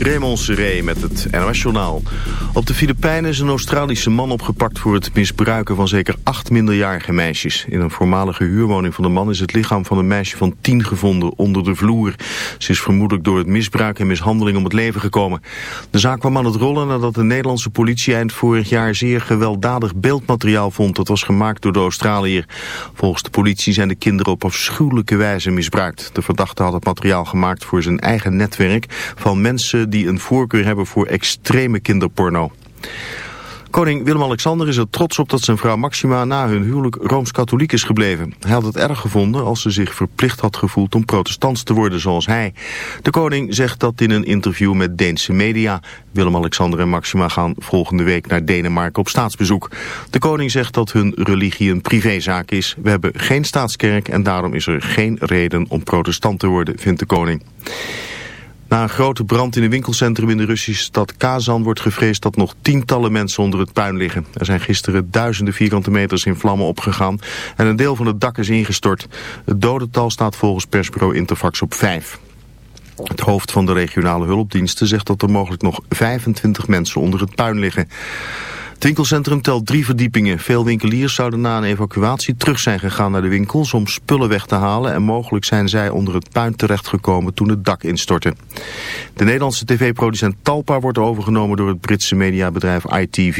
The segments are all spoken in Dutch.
Raymond Seré met het NOS-journaal. Op de Filipijnen is een Australische man opgepakt voor het misbruiken van zeker acht minderjarige meisjes. In een voormalige huurwoning van de man is het lichaam van een meisje van tien gevonden onder de vloer. Ze is vermoedelijk door het misbruik en mishandeling om het leven gekomen. De zaak kwam aan het rollen nadat de Nederlandse politie eind vorig jaar zeer gewelddadig beeldmateriaal vond. Dat was gemaakt door de Australiër. Volgens de politie zijn de kinderen op afschuwelijke wijze misbruikt. De verdachte had het materiaal gemaakt voor zijn eigen netwerk van mensen die een voorkeur hebben voor extreme kinderporno. Koning Willem-Alexander is er trots op dat zijn vrouw Maxima na hun huwelijk Rooms-Katholiek is gebleven. Hij had het erg gevonden als ze zich verplicht had gevoeld om protestants te worden zoals hij. De koning zegt dat in een interview met Deense media. Willem-Alexander en Maxima gaan volgende week naar Denemarken op staatsbezoek. De koning zegt dat hun religie een privézaak is. We hebben geen staatskerk en daarom is er geen reden om protestant te worden, vindt de koning. Na een grote brand in een winkelcentrum in de Russische stad Kazan wordt gevreesd dat nog tientallen mensen onder het puin liggen. Er zijn gisteren duizenden vierkante meters in vlammen opgegaan en een deel van het dak is ingestort. Het dodental staat volgens persbureau Interfax op vijf. Het hoofd van de regionale hulpdiensten zegt dat er mogelijk nog 25 mensen onder het puin liggen. Het winkelcentrum telt drie verdiepingen. Veel winkeliers zouden na een evacuatie terug zijn gegaan naar de winkels om spullen weg te halen en mogelijk zijn zij onder het puin terechtgekomen toen het dak instortte. De Nederlandse tv-producent Talpa wordt overgenomen door het Britse mediabedrijf ITV.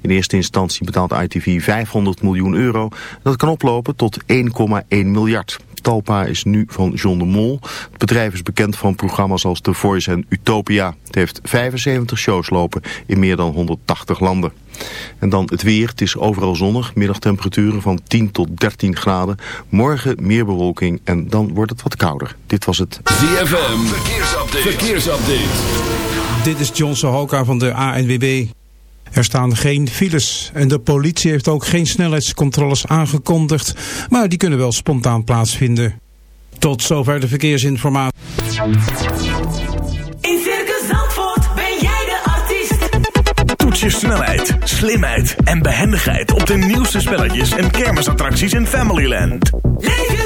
In eerste instantie betaalt ITV 500 miljoen euro. Dat kan oplopen tot 1,1 miljard. Talpa is nu van John de Mol. Het bedrijf is bekend van programma's als The Voice en Utopia. Het heeft 75 shows lopen in meer dan 180 landen. En dan het weer. Het is overal zonnig. Middagtemperaturen van 10 tot 13 graden. Morgen meer bewolking en dan wordt het wat kouder. Dit was het ZFM. Verkeersupdate. Verkeersupdate. Dit is John Sohoka van de ANWB. Er staan geen files en de politie heeft ook geen snelheidscontroles aangekondigd, maar die kunnen wel spontaan plaatsvinden. Tot zover de verkeersinformatie. In Circus Zandvoort ben jij de artiest. Toets je snelheid, slimheid en behendigheid op de nieuwste spelletjes en kermisattracties in Familyland. Leef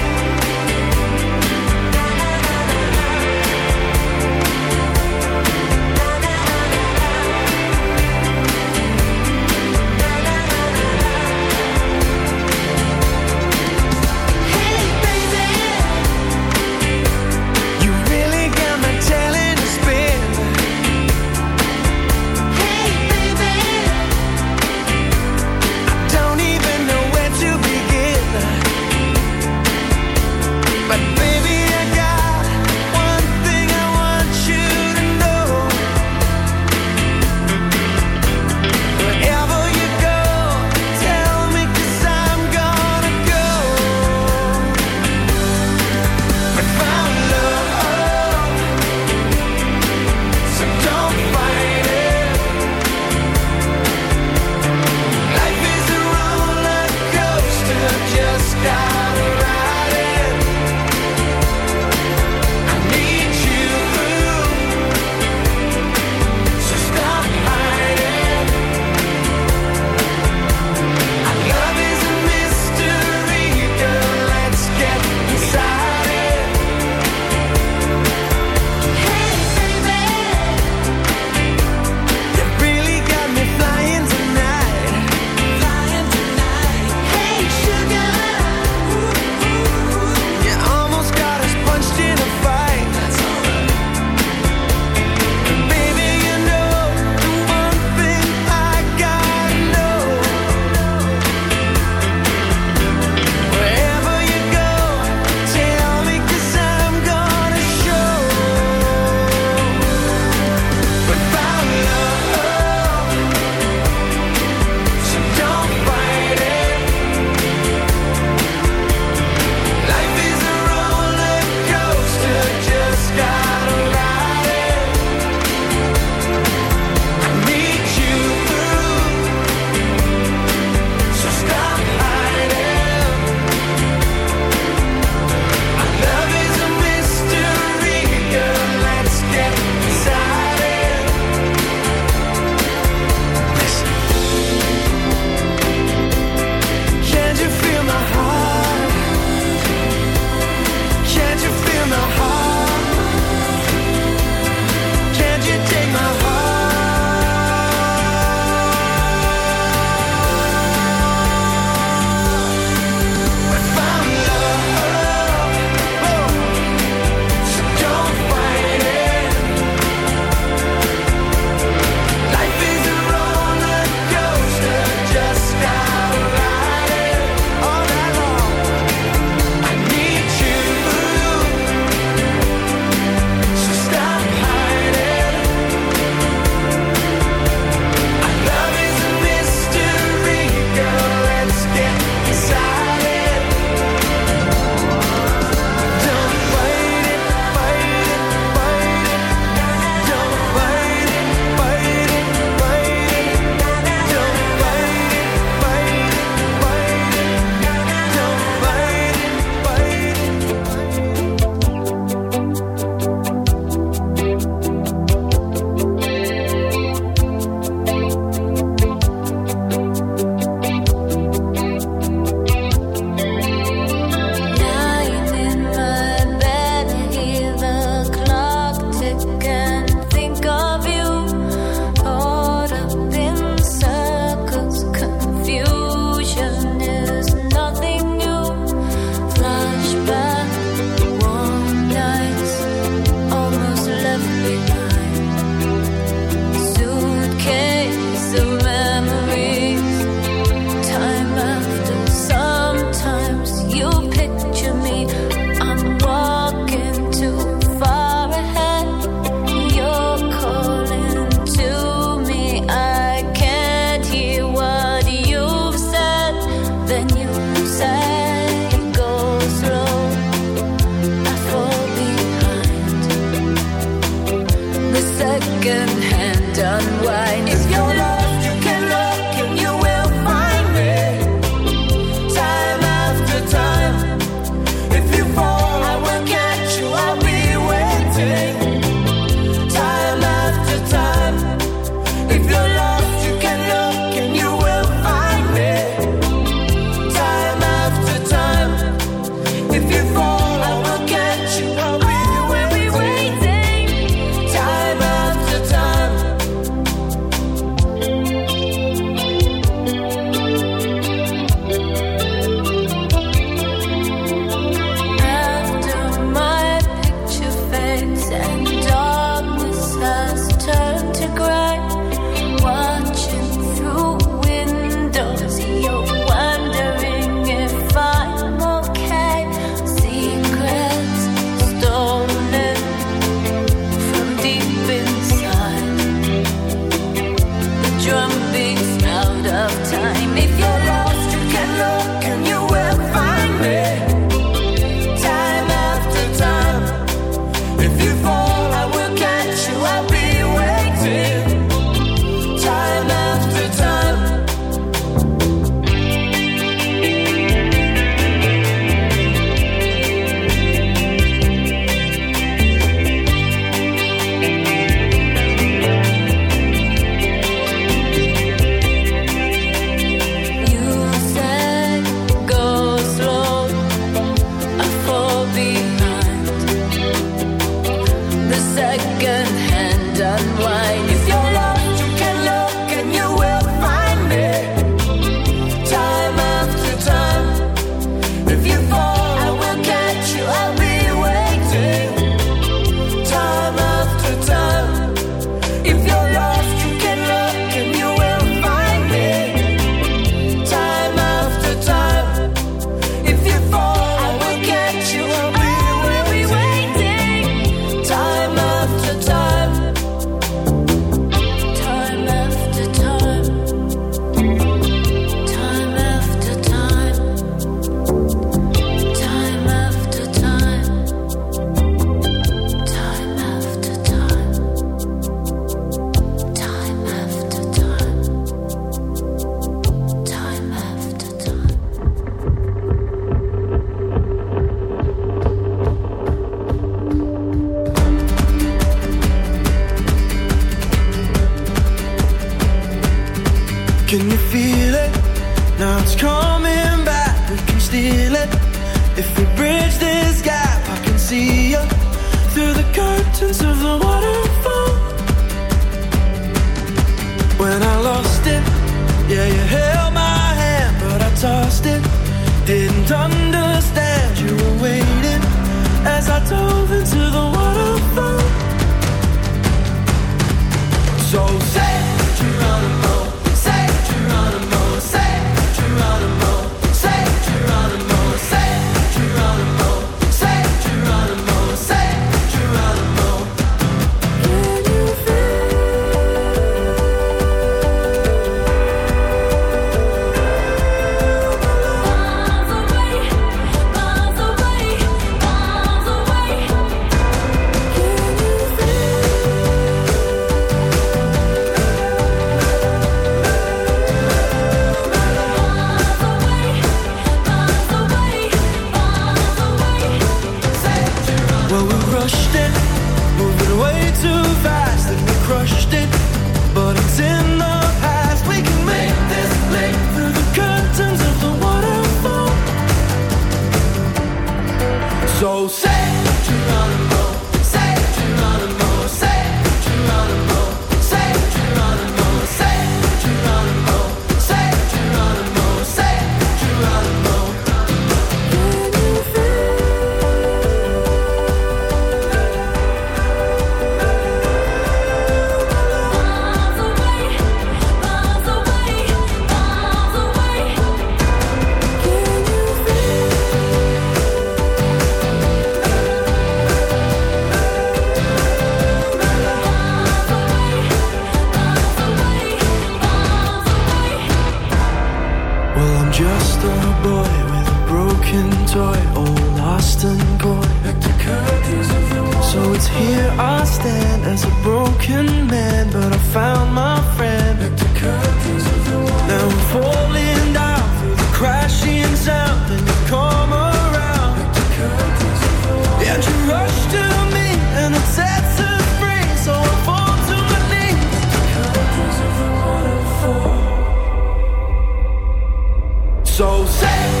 So say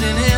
in him.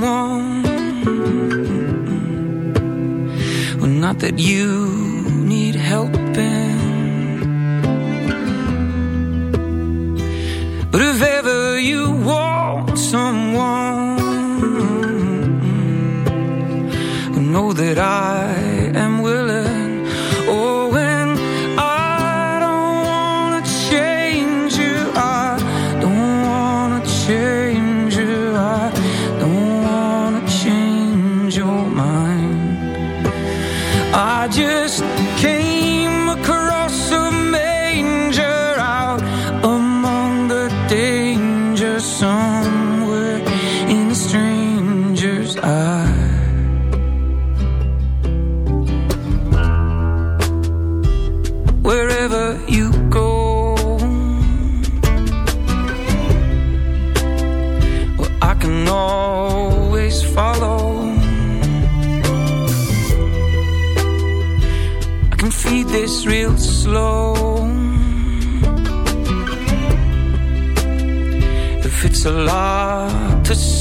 someone. Well, not that you need helping, but if ever you want someone, well, know that I am willing. just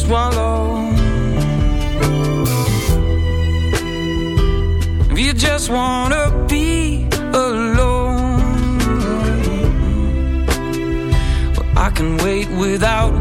swallow. If you just wanna be alone, well, I can wait without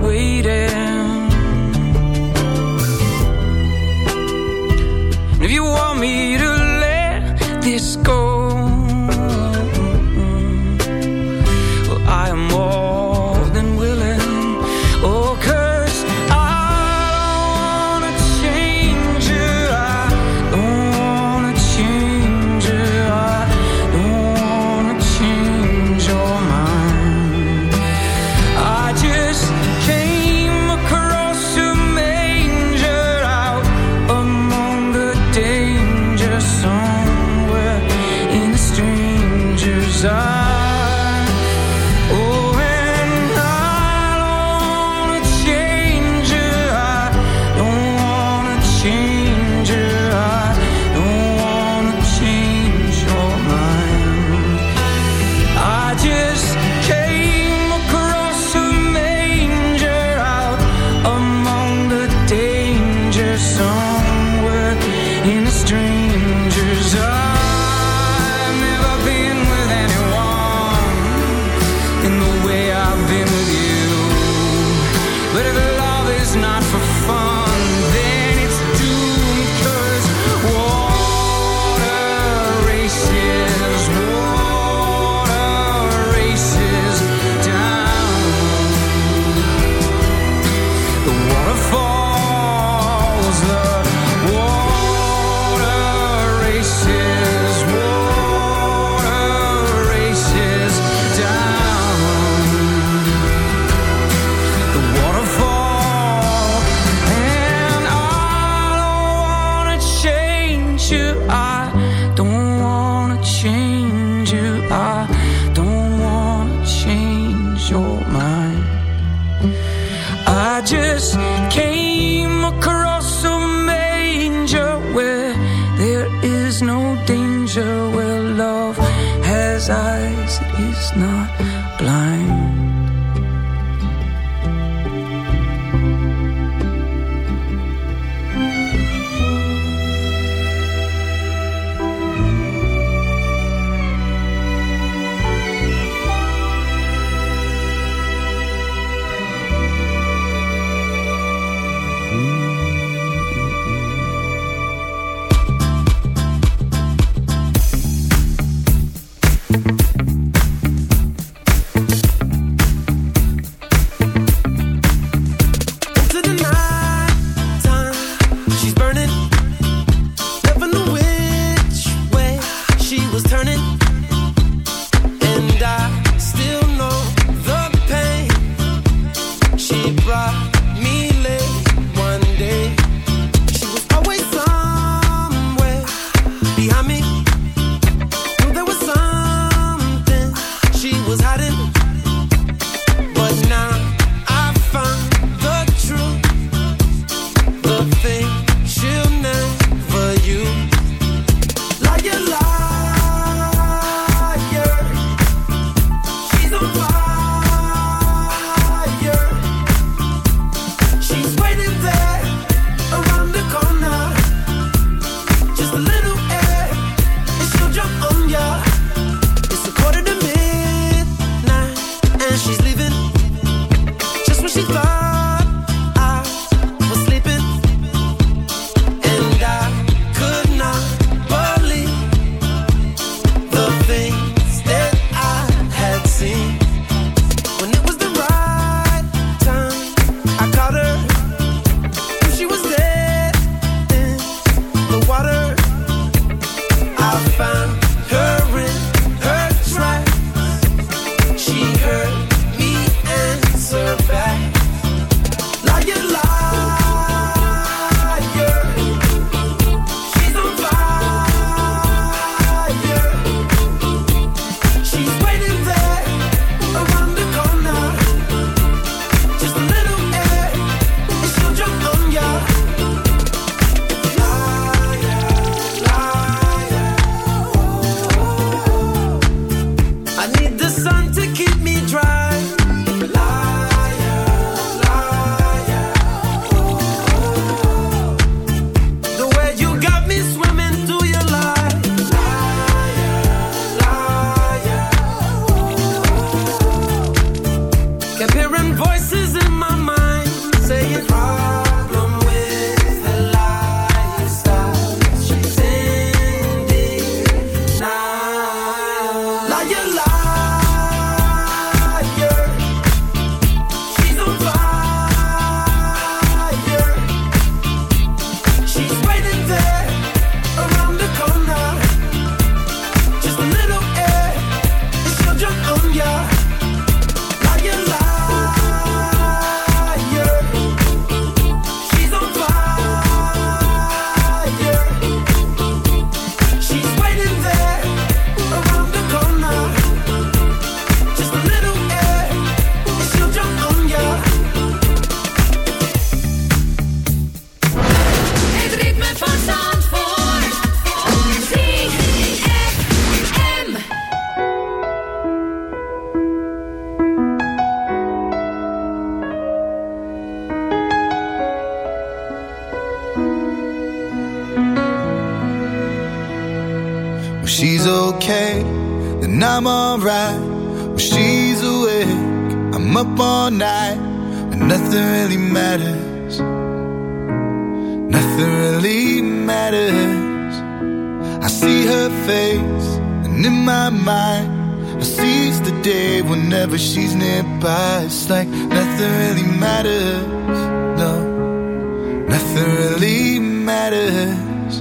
really matters.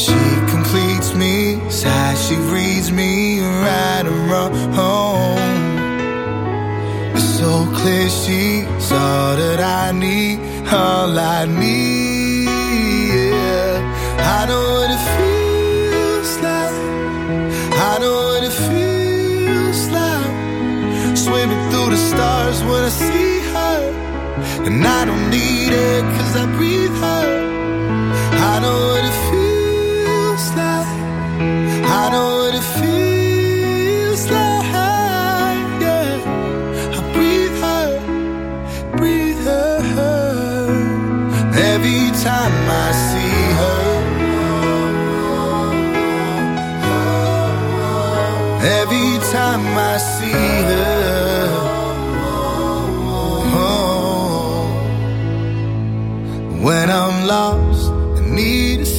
She completes me, sighs, she reads me right and wrong. It's so clear she's all that I need, all I need.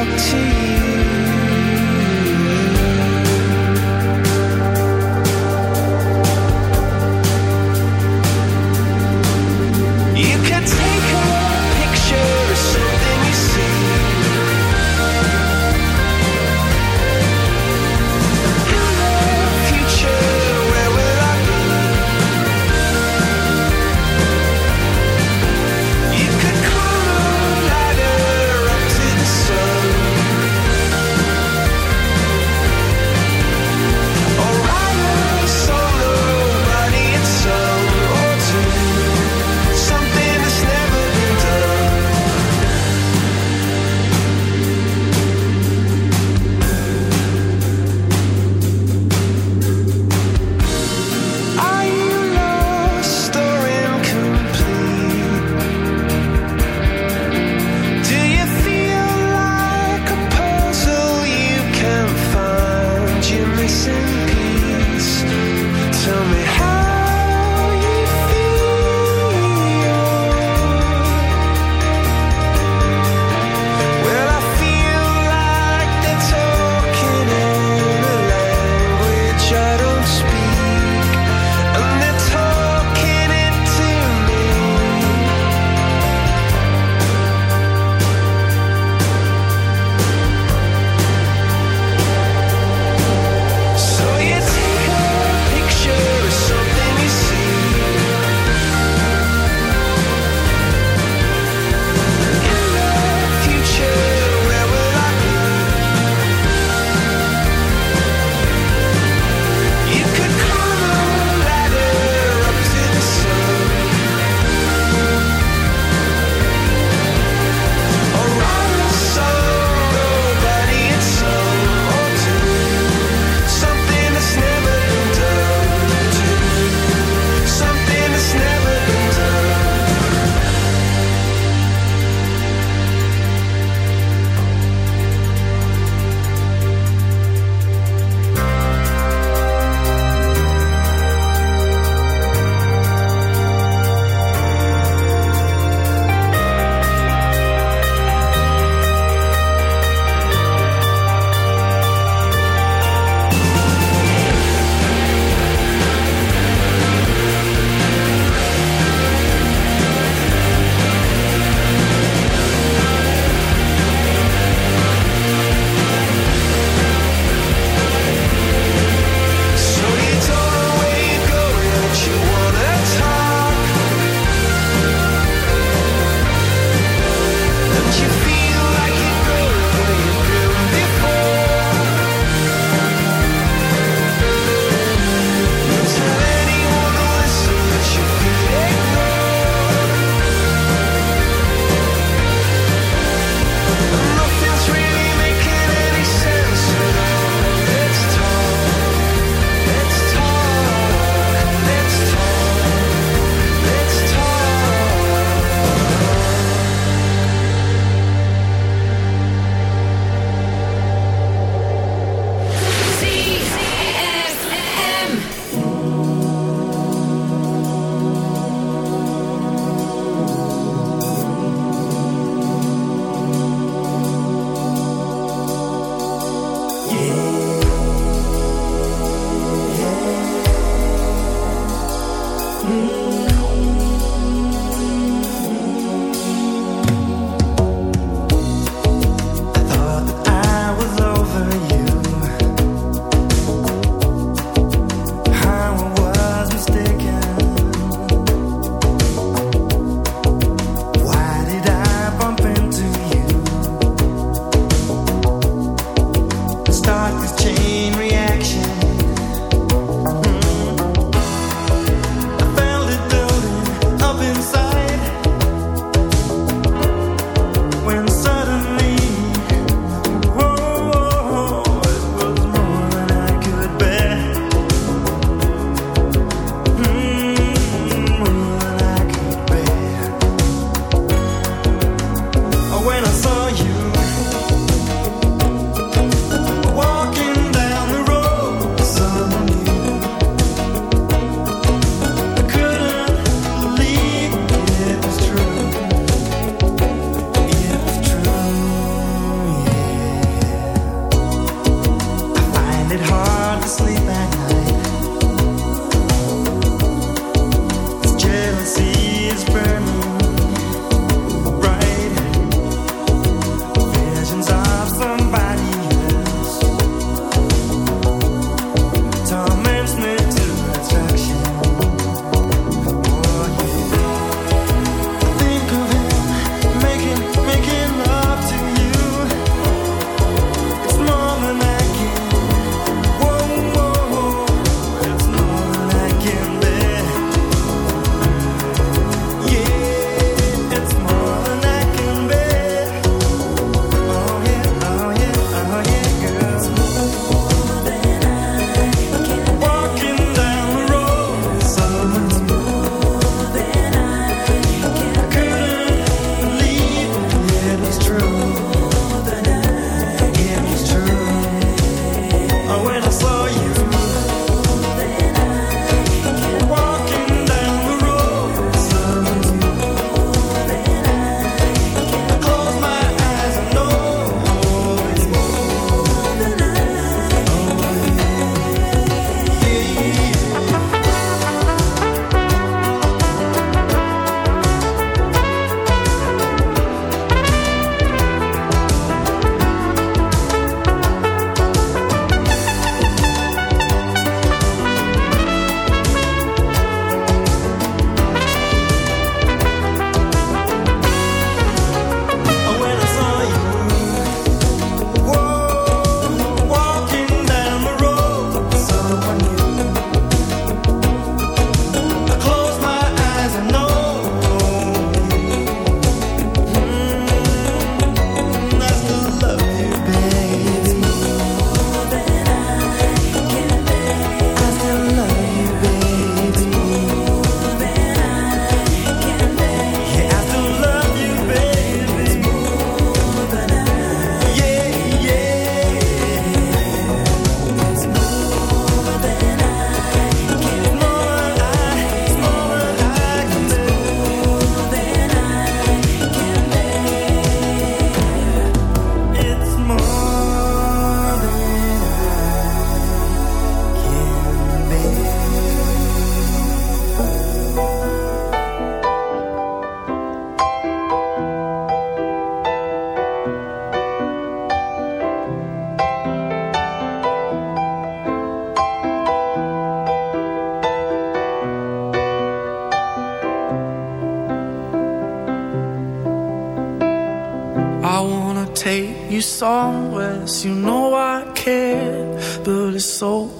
You